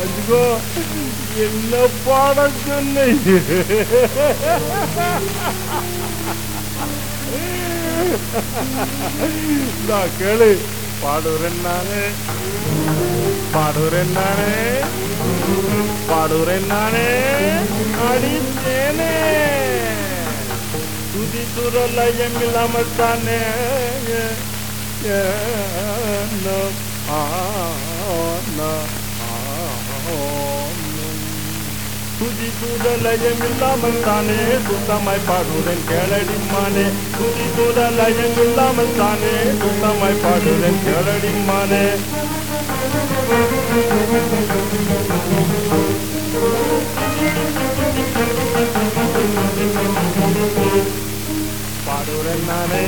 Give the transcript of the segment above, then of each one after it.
அதுகோ என்ன பாடம் சொன்ன? நான் கேளு பாடுறேன் நானே. பாடுறேன் நானே. பாடுறேன் நானே. அடித்தேனே துதி துரலயம் இல்லாமல் தானே ஏனோ ஆனா துதி தூதலயமில்லாமல் தானே சுத்தமாய் பாடுறேன் கேளடிமானே துதி தூதலயமில்லாமல் தானே சுத்தமாய் பாடுறேன் கேளடிமானே பாடுறேன் நானே.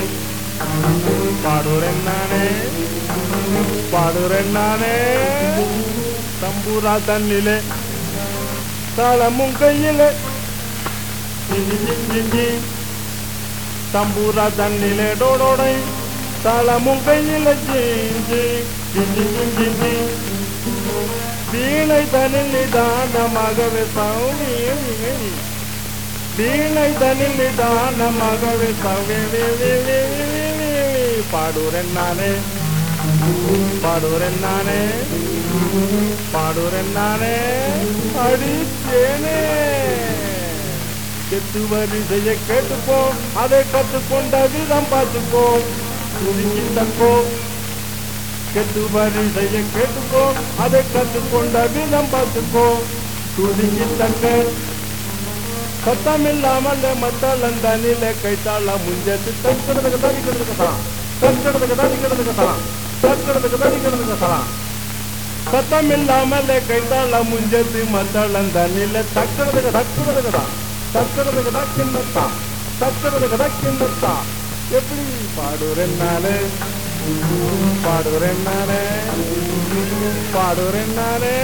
பாடுறேன் நானே. பாடுறேன் நானே. தம்பூரா தன்னிலே தாளமும் கையிலே. தம்பூரா தண்ணில டோடோடை. தாளமும் கையிலே வீணை தனில் நிதானமாகவே சௌமி வீணை தனில் நிதானமாகவே சௌமி பாடுறேன் நானே. பாடுறேன் நானே. பாடுறேன் நானே அடித்தேனே கெட்டு வரிசைய கேட்டுப்போம். அதை கற்றுக்கொண்ட விதம் பார்த்துப்போம். துணிக்கு தப்போம் கெட்டு வரிசைய கேட்டுப்போம். அதை கற்றுக்கொண்ட விதம் பார்த்துப்போம். துணிக்கு தக்க சத்தமில்லாமல் மத்தளந்த நில கைத்தாள முஞ்சத்து. தக்கிறதுக்கு தவிக்கிறதுக்கு தான். தக்கிறதுக்கு தவிக்கிறதுக்கு தான். தக்கிறதுக்கு தவிக்கிறதுக்கு தான். சத்தம் இல்லாமல் கைத்தாள முஞ்சத்து மத்தளந்த நில தக்கிறதுக்கு தக்கிறதுக்கு தான் தக்கிறதுக்கு தக்கின்றத்தான் தக்கிறதுக்கு தக்கின்றத்தான் எப்படி பாடுறேன் நானே பாடுறேன்னாலே நானே பாடுறேன் நானே